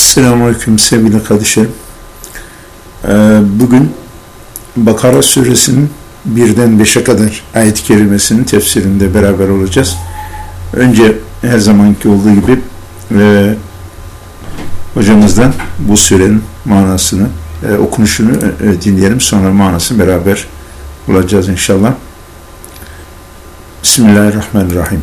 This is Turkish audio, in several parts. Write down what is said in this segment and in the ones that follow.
Selamünaleyküm sevgili kardeşlerim. Ee, bugün Bakara suresinin birden beşe kadar ayet-i kerimesinin tefsirinde beraber olacağız. Önce her zamanki olduğu gibi e, hocamızdan bu surenin manasını, e, okunuşunu e, dinleyelim. Sonra manasını beraber bulacağız inşallah. Bismillahirrahmanirrahim.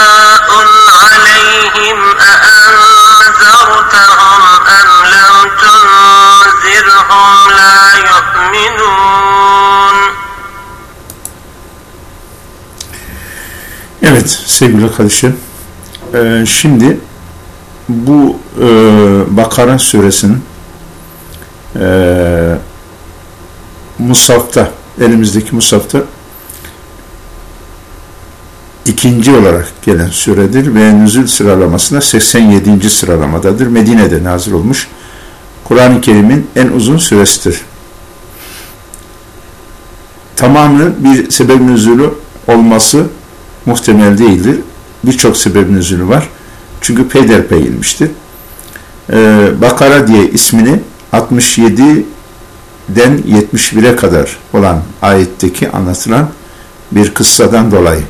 Evet sevgili kardeşim. Ee, şimdi bu e, Bakara suresinin e, Musaf'ta elimizdeki Musaf'ta ikinci olarak gelen suredir ve nüzül sıralamasında 87. sıralamadadır. Medine'de nazil olmuş. Kur'an-ı Kerim'in en uzun suresidir. Tamamı bir sebep nüzulü olması muhtemel değildir. Birçok sebep nüzulü var. Çünkü peyderpey inmiştir. Ee, Bakara diye ismini 67'den 71'e kadar olan ayetteki anlatılan bir kıssadan dolayı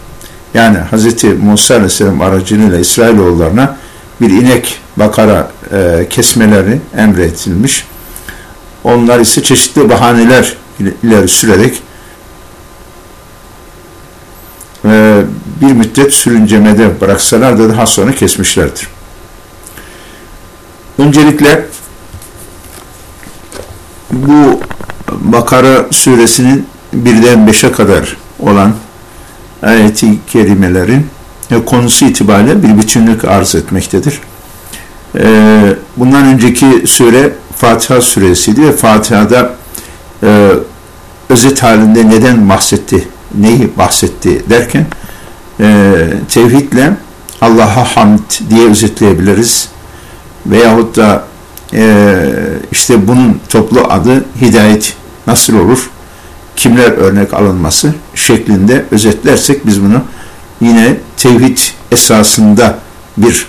yani Hz. Musa Aleyhisselam aracılığıyla İsrailoğullarına bir inek bakara e, kesmeleri emredilmiş. Onlar ise çeşitli bahaneler ileri sürerek e, bir müddet sürüncemede bıraksalar da daha sonra kesmişlerdir. Öncelikle bu Bakara suresinin birden beşe kadar olan ayeti kerimelerin konusu itibariyle bir bütünlük arz etmektedir. E, bundan önceki sure Fatiha suresiydi ve Fatiha'da e, özet halinde neden bahsetti, neyi bahsetti derken tevhidle Allah'a hamd diye özetleyebiliriz. Veyahut da işte bunun toplu adı hidayet nasıl olur? kimler örnek alınması şeklinde özetlersek biz bunu yine tevhid esasında bir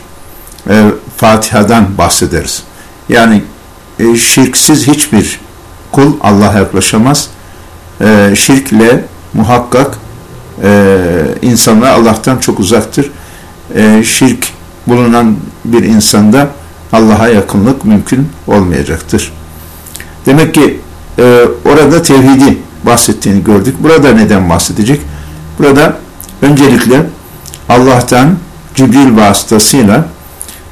e, Fatiha'dan bahsederiz. Yani e, şirksiz hiçbir kul Allah'a yaklaşamaz. E, şirkle muhakkak e, insanlar Allah'tan çok uzaktır. E, şirk bulunan bir insanda Allah'a yakınlık mümkün olmayacaktır. Demek ki e, orada tevhidi bahsettiğini gördük. Burada neden bahsedecek? Burada öncelikle Allah'tan Cibril vasıtasıyla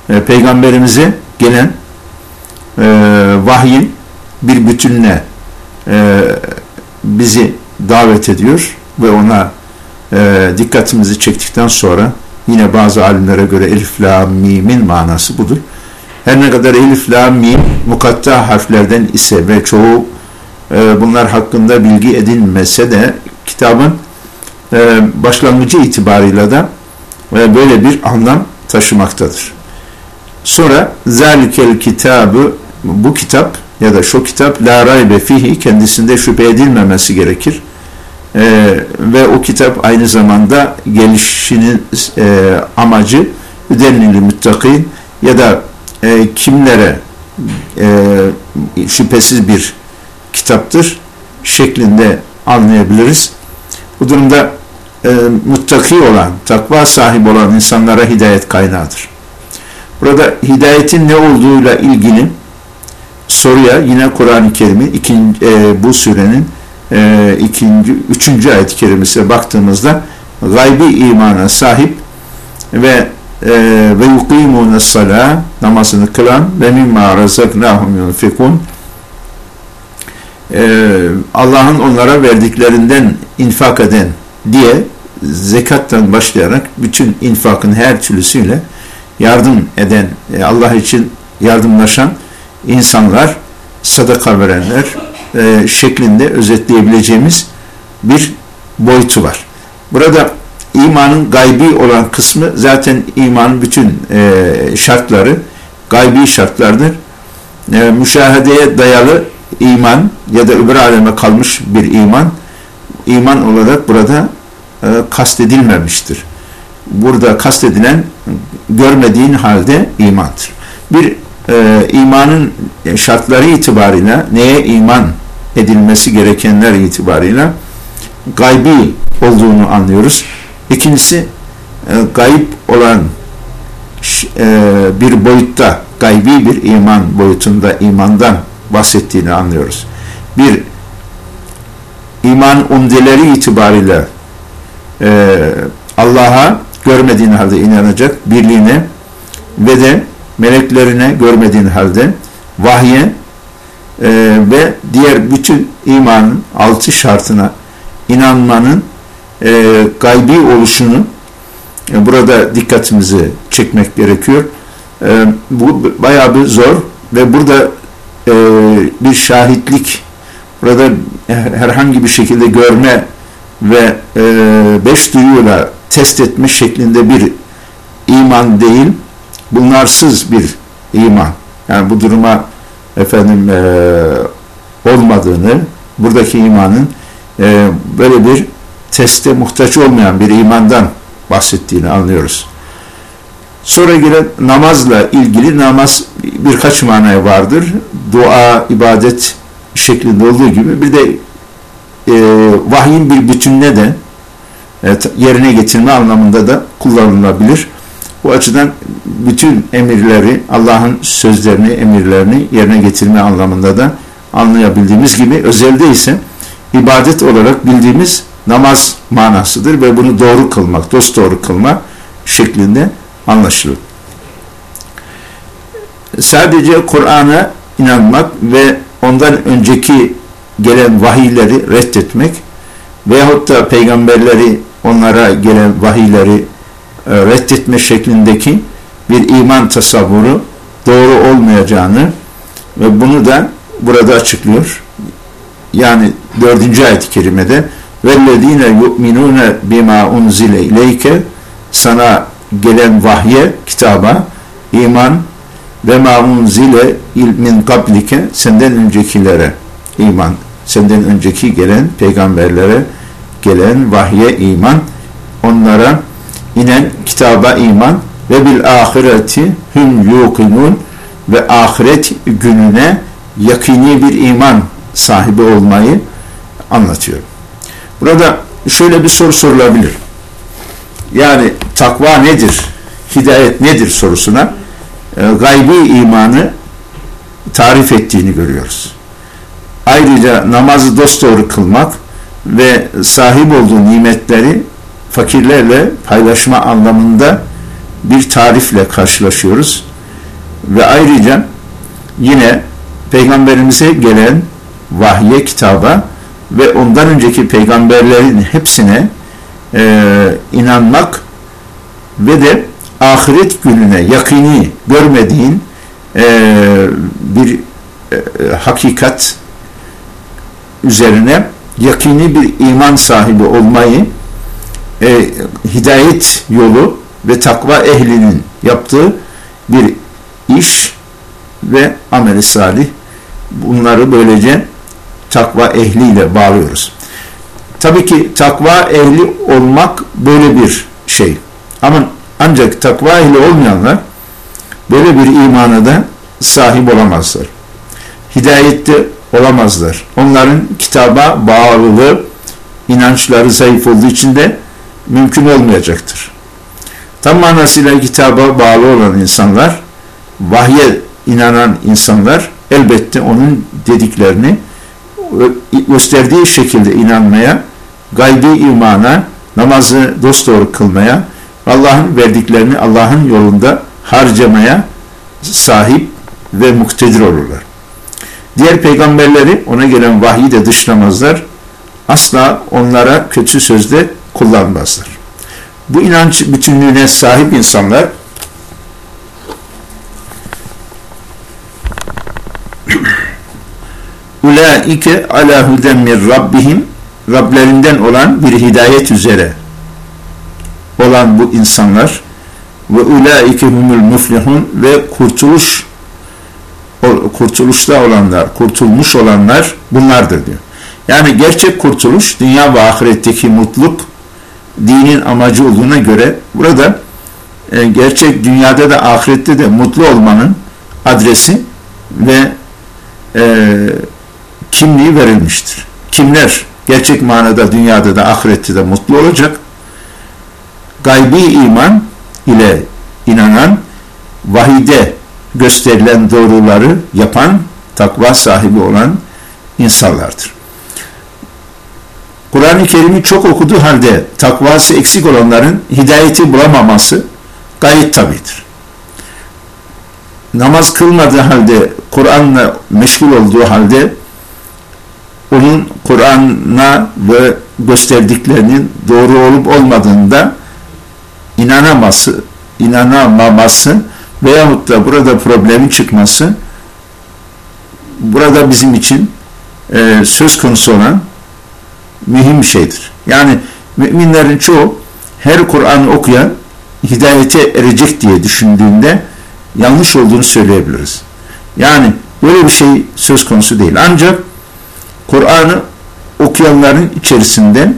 e, peygamberimize gelen e, vahyin bir bütününe e, bizi davet ediyor ve ona e, dikkatimizi çektikten sonra yine bazı alimlere göre elif la mim'in manası budur. Her ne kadar elif la mim mukatta harflerden ise ve çoğu e, bunlar hakkında bilgi edilmese de kitabın e, başlangıcı itibarıyla da e, böyle bir anlam taşımaktadır. Sonra zalikel kitabı bu kitap ya da şu kitap la raybe fihi kendisinde şüphe edilmemesi gerekir. E, ve o kitap aynı zamanda gelişinin e, amacı üdenli müttakin ya da e, kimlere e, şüphesiz bir kitaptır şeklinde anlayabiliriz. Bu durumda e, muttaki olan, takva sahibi olan insanlara hidayet kaynağıdır. Burada hidayetin ne olduğuyla ilgili soruya yine Kur'an-ı ikinci, e, bu surenin e, ikinci, üçüncü ayet-i kerimesine baktığımızda gaybi imana sahip ve e, ve yukimune salâ namazını kılan ve mimma razaknâhum yunfikun e, Allah'ın onlara verdiklerinden infak eden diye zekattan başlayarak bütün infakın her türlüsüyle yardım eden, e, Allah için yardımlaşan insanlar, sadaka verenler e, şeklinde özetleyebileceğimiz bir boyutu var. Burada imanın gaybi olan kısmı zaten imanın bütün e, şartları gaybi şartlardır. E, müşahedeye dayalı iman ya da öbür aleme kalmış bir iman iman olarak burada e, kastedilmemiştir. Burada kastedilen görmediğin halde imandır. Bir e, imanın şartları itibarıyla neye iman edilmesi gerekenler itibarıyla gaybi olduğunu anlıyoruz. İkincisi e, gayip olan e, bir boyutta, gaybi bir iman boyutunda imandan bahsettiğini anlıyoruz. Bir iman umdeleri itibariyle e, Allah'a görmediğin halde inanacak, birliğine ve de meleklerine görmediğin halde vahye e, ve diğer bütün imanın altı şartına inanmanın e, gaybi oluşunu e, burada dikkatimizi çekmek gerekiyor. E, bu bayağı bir zor ve burada e, bir şahitlik burada herhangi bir şekilde görme ve e, beş duyuyla test etme şeklinde bir iman değil, bunlarsız bir iman. Yani bu duruma efendim e, olmadığını, buradaki imanın e, böyle bir teste muhtaç olmayan bir imandan bahsettiğini anlıyoruz. Sonra gelen namazla ilgili namaz birkaç manaya vardır. Dua, ibadet şeklinde olduğu gibi bir de e, vahyin bir bütününe de evet, yerine getirme anlamında da kullanılabilir. Bu açıdan bütün emirleri, Allah'ın sözlerini, emirlerini yerine getirme anlamında da anlayabildiğimiz gibi özelde ise ibadet olarak bildiğimiz namaz manasıdır ve bunu doğru kılmak, dost doğru kılma şeklinde anlaşılır. Sadece Kur'an'a inanmak ve ondan önceki gelen vahiyleri reddetmek veyahut da peygamberleri onlara gelen vahiyleri reddetme şeklindeki bir iman tasavvuru doğru olmayacağını ve bunu da burada açıklıyor. Yani dördüncü ayet-i kerimede وَالَّذ۪ينَ يُؤْمِنُونَ بِمَا اُنْزِلَ اِلَيْكَ Sana gelen vahye, kitaba, iman ve ma unzile min kablike senden öncekilere iman senden önceki gelen peygamberlere gelen vahye iman onlara inen kitaba iman ve bil ahireti hum yuqinun ve ahiret gününe yakini bir iman sahibi olmayı anlatıyor. Burada şöyle bir soru sorulabilir. Yani takva nedir? Hidayet nedir sorusuna e, gaybi imanı tarif ettiğini görüyoruz. Ayrıca namazı dosdoğru kılmak ve sahip olduğu nimetleri fakirlerle paylaşma anlamında bir tarifle karşılaşıyoruz. Ve ayrıca yine peygamberimize gelen vahye kitaba ve ondan önceki peygamberlerin hepsine e, inanmak ve de ahiret gününe yakini görmediğin e, bir e, hakikat üzerine yakini bir iman sahibi olmayı e, hidayet yolu ve takva ehlinin yaptığı bir iş ve ameli salih bunları böylece takva ehliyle bağlıyoruz. tabii ki takva ehli olmak böyle bir şey. Ama ancak takva ehli olmayanlar böyle bir imana da sahip olamazlar. Hidayette olamazlar. Onların kitaba bağlılığı, inançları zayıf olduğu için de mümkün olmayacaktır. Tam manasıyla kitaba bağlı olan insanlar, vahye inanan insanlar elbette onun dediklerini gösterdiği şekilde inanmaya, gaybi imana, namazı dosdoğru kılmaya, Allah'ın verdiklerini Allah'ın yolunda harcamaya sahip ve muktedir olurlar. Diğer peygamberleri ona gelen vahyi de dışlamazlar. Asla onlara kötü sözde kullanmazlar. Bu inanç bütünlüğüne sahip insanlar Ulaike ala huden min rabbihim Rablerinden olan bir hidayet üzere olan bu insanlar ve ulaike humul muflihun ve kurtuluş kurtuluşta olanlar, kurtulmuş olanlar bunlardır diyor. Yani gerçek kurtuluş dünya ve ahiretteki mutluluk dinin amacı olduğuna göre burada e, gerçek dünyada da ahirette de mutlu olmanın adresi ve e, kimliği verilmiştir. Kimler gerçek manada dünyada da ahirette de mutlu olacak? Gaybi iman ile inanan, vahide gösterilen doğruları yapan, takva sahibi olan insanlardır. Kur'an-ı Kerim'i çok okuduğu halde takvası eksik olanların hidayeti bulamaması gayet tabidir. Namaz kılmadığı halde, Kur'an'la meşgul olduğu halde onun Kur'an'a ve gösterdiklerinin doğru olup olmadığında inanaması, inanamaması veyahut da burada problemin çıkması burada bizim için e, söz konusu olan mühim bir şeydir. Yani müminlerin çoğu her Kur'an'ı okuyan hidayete erecek diye düşündüğünde yanlış olduğunu söyleyebiliriz. Yani böyle bir şey söz konusu değil. Ancak Kur'an'ı okuyanların içerisinde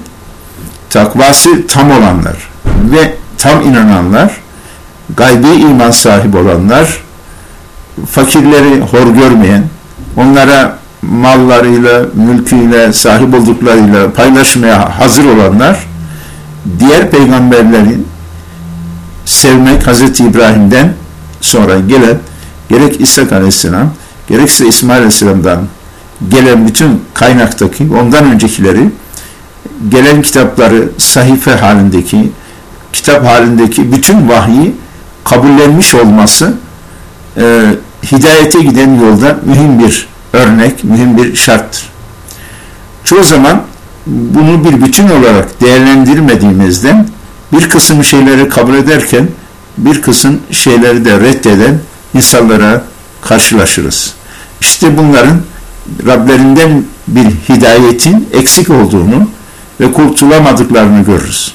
takvası tam olanlar ve tam inananlar, gaybi iman sahibi olanlar, fakirleri hor görmeyen, onlara mallarıyla, mülküyle, sahip olduklarıyla paylaşmaya hazır olanlar, diğer peygamberlerin sevmek Hazreti İbrahim'den sonra gelen gerek İsa Aleyhisselam, gerekse İsmail Aleyhisselam'dan gelen bütün kaynaktaki, ondan öncekileri, gelen kitapları sahife halindeki, kitap halindeki bütün vahyi kabullenmiş olması e, hidayete giden yolda mühim bir örnek, mühim bir şarttır. Çoğu zaman bunu bir bütün olarak değerlendirmediğimizden bir kısım şeyleri kabul ederken bir kısım şeyleri de reddeden insanlara karşılaşırız. İşte bunların Rablerinden bir hidayetin eksik olduğunu ve kurtulamadıklarını görürüz.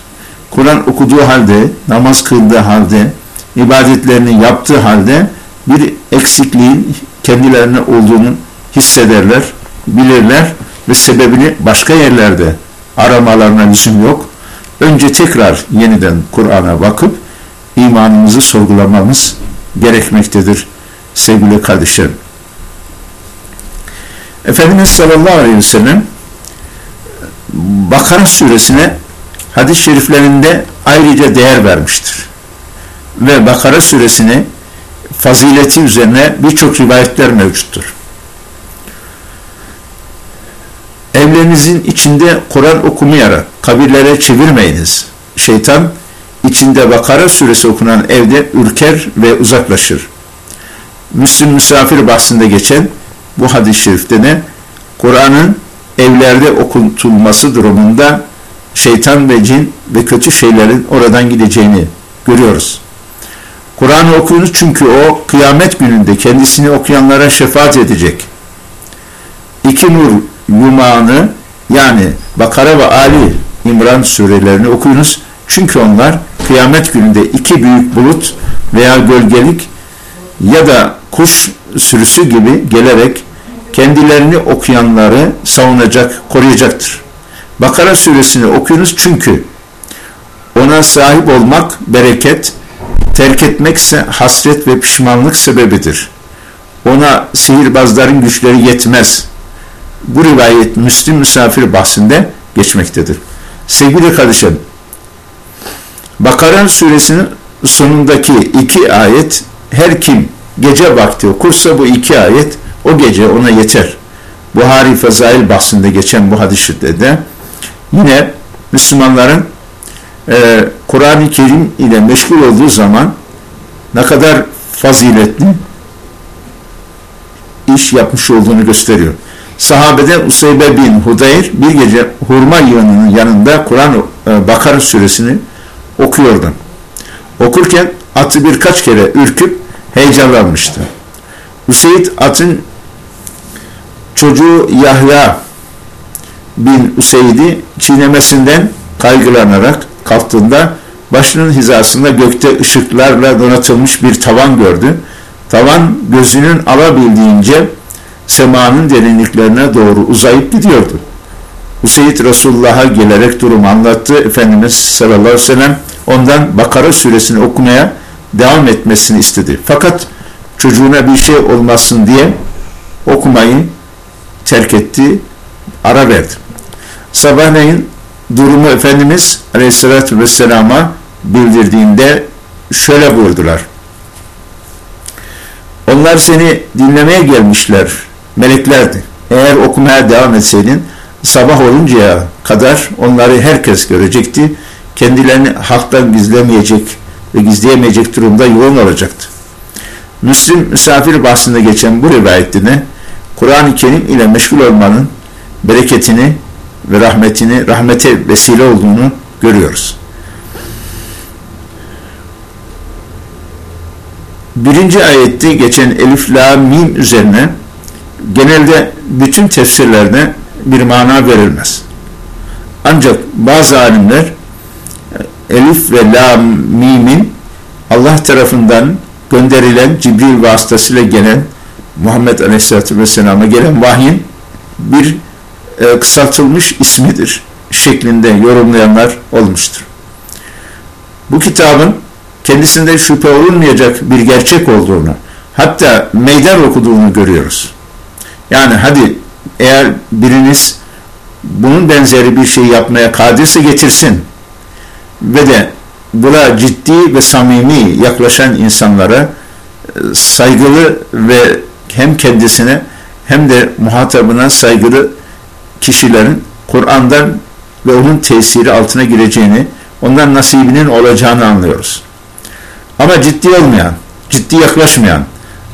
Kur'an okuduğu halde, namaz kıldığı halde, ibadetlerini yaptığı halde bir eksikliğin kendilerine olduğunu hissederler, bilirler ve sebebini başka yerlerde aramalarına lüzum yok. Önce tekrar yeniden Kur'an'a bakıp imanımızı sorgulamamız gerekmektedir sevgili kardeşlerim. Efendimiz sallallahu aleyhi ve sellem Bakara suresine hadis-i şeriflerinde ayrıca değer vermiştir. Ve Bakara suresini fazileti üzerine birçok rivayetler mevcuttur. Evlerinizin içinde Kur'an okumayarak kabirlere çevirmeyiniz. Şeytan içinde Bakara suresi okunan evde ürker ve uzaklaşır. Müslüm misafir bahsinde geçen bu hadis-i şerifte de Kur'an'ın evlerde okutulması durumunda şeytan ve cin ve kötü şeylerin oradan gideceğini görüyoruz. Kur'an'ı okuyunuz çünkü o kıyamet gününde kendisini okuyanlara şefaat edecek. İki nur yumağını yani Bakara ve Ali İmran surelerini okuyunuz. Çünkü onlar kıyamet gününde iki büyük bulut veya gölgelik ya da kuş sürüsü gibi gelerek kendilerini okuyanları savunacak, koruyacaktır. Bakara suresini okuyunuz çünkü ona sahip olmak bereket, terk etmekse hasret ve pişmanlık sebebidir. Ona sihirbazların güçleri yetmez. Bu rivayet Müslim misafir bahsinde geçmektedir. Sevgili kardeşim, Bakara suresinin sonundaki iki ayet her kim gece vakti okursa bu iki ayet o gece ona yeter. Buhari Fezail bahsinde geçen bu hadis-i de yine Müslümanların e, Kur'an-ı Kerim ile meşgul olduğu zaman ne kadar faziletli iş yapmış olduğunu gösteriyor. Sahabeden Useybe bin Hudayr bir gece hurma yığınının yanında Kur'an e, Bakara suresini okuyordu. Okurken atı birkaç kere ürküp heyecanlanmıştı. Hüseyin atın çocuğu Yahya bin Üseyd'i çiğnemesinden kaygılanarak kalktığında başının hizasında gökte ışıklarla donatılmış bir tavan gördü. Tavan gözünün alabildiğince semanın derinliklerine doğru uzayıp gidiyordu. Hüseyin Resulullah'a gelerek durumu anlattı. Efendimiz sallallahu aleyhi ve sellem ondan Bakara suresini okumaya devam etmesini istedi. Fakat çocuğuna bir şey olmasın diye okumayı terk etti, ara verdi. Sabahleyin durumu Efendimiz Aleyhisselatü Vesselam'a bildirdiğinde şöyle buyurdular. Onlar seni dinlemeye gelmişler, meleklerdi. Eğer okumaya devam etseydin, sabah oluncaya kadar onları herkes görecekti. Kendilerini halktan gizlemeyecek ve gizleyemeyecek durumda yoğun olacaktı. Müslim misafir bahsinde geçen bu rivayetine Kur'an-ı Kerim ile meşgul olmanın bereketini ve rahmetini, rahmete vesile olduğunu görüyoruz. Birinci ayette geçen elif, la, mim üzerine genelde bütün tefsirlerde bir mana verilmez. Ancak bazı alimler elif ve la, mimin Allah tarafından gönderilen Cibril vasıtasıyla gelen Muhammed Aleyhisselatü Vesselam'a gelen vahyin bir e, kısaltılmış ismidir şeklinde yorumlayanlar olmuştur. Bu kitabın kendisinde şüphe olunmayacak bir gerçek olduğunu, hatta meydan okuduğunu görüyoruz. Yani hadi eğer biriniz bunun benzeri bir şey yapmaya kadirse getirsin ve de buna ciddi ve samimi yaklaşan insanlara e, saygılı ve hem kendisine hem de muhatabına saygılı kişilerin Kur'an'dan ve onun tesiri altına gireceğini, ondan nasibinin olacağını anlıyoruz. Ama ciddi olmayan, ciddi yaklaşmayan,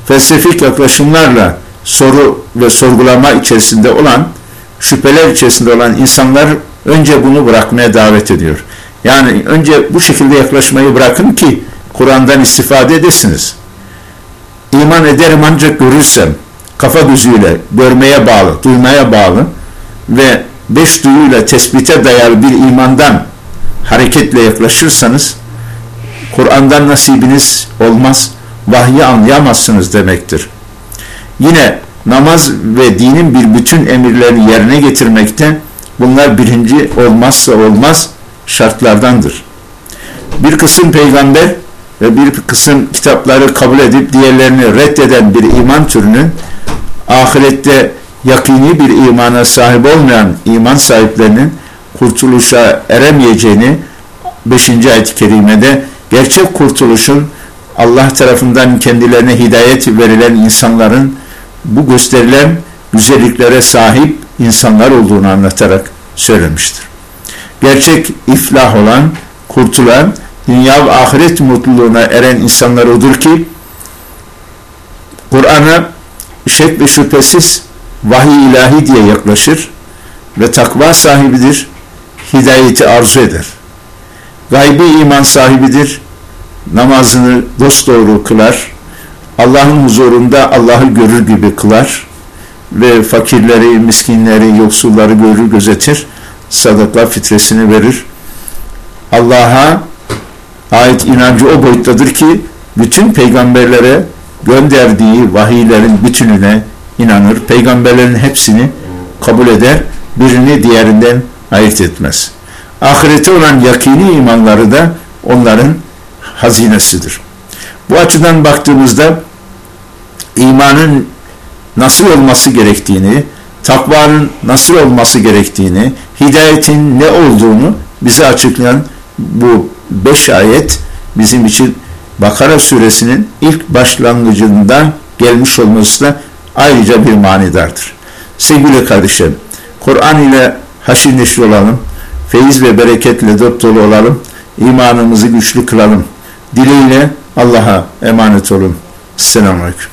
felsefik yaklaşımlarla soru ve sorgulama içerisinde olan, şüpheler içerisinde olan insanlar önce bunu bırakmaya davet ediyor. Yani önce bu şekilde yaklaşmayı bırakın ki Kur'an'dan istifade edesiniz. İman ederim ancak görürsem, kafa gözüyle görmeye bağlı, duymaya bağlı ve beş duyuyla tespite dayalı bir imandan hareketle yaklaşırsanız Kur'an'dan nasibiniz olmaz, vahyi anlayamazsınız demektir. Yine namaz ve dinin bir bütün emirlerini yerine getirmekte bunlar birinci olmazsa olmaz şartlardandır. Bir kısım peygamber ve bir kısım kitapları kabul edip diğerlerini reddeden bir iman türünün ahirette yakini bir imana sahip olmayan iman sahiplerinin kurtuluşa eremeyeceğini 5. ayet-i kerimede gerçek kurtuluşun Allah tarafından kendilerine hidayet verilen insanların bu gösterilen güzelliklere sahip insanlar olduğunu anlatarak söylemiştir. Gerçek iflah olan, kurtulan, dünya ve ahiret mutluluğuna eren insanlar odur ki Kur'an'a şek ve şüphesiz vahiy ilahi diye yaklaşır ve takva sahibidir, hidayeti arzu eder. Gaybi iman sahibidir, namazını dosdoğru kılar, Allah'ın huzurunda Allah'ı görür gibi kılar ve fakirleri, miskinleri, yoksulları görür, gözetir, sadaka fitresini verir. Allah'a ait inancı o boyuttadır ki bütün peygamberlere gönderdiği vahiylerin bütününe inanır. Peygamberlerin hepsini kabul eder. Birini diğerinden ayırt etmez. Ahirete olan yakini imanları da onların hazinesidir. Bu açıdan baktığımızda imanın nasıl olması gerektiğini, takvanın nasıl olması gerektiğini, hidayetin ne olduğunu bize açıklayan bu beş ayet bizim için Bakara suresinin ilk başlangıcından gelmiş olması da ayrıca bir manidardır. Sevgili kardeşlerim, Kur'an ile haşir neşir olalım, feyiz ve bereketle dört dolu olalım, imanımızı güçlü kılalım. Dileğiyle Allah'a emanet olun. Selamun Aleyküm.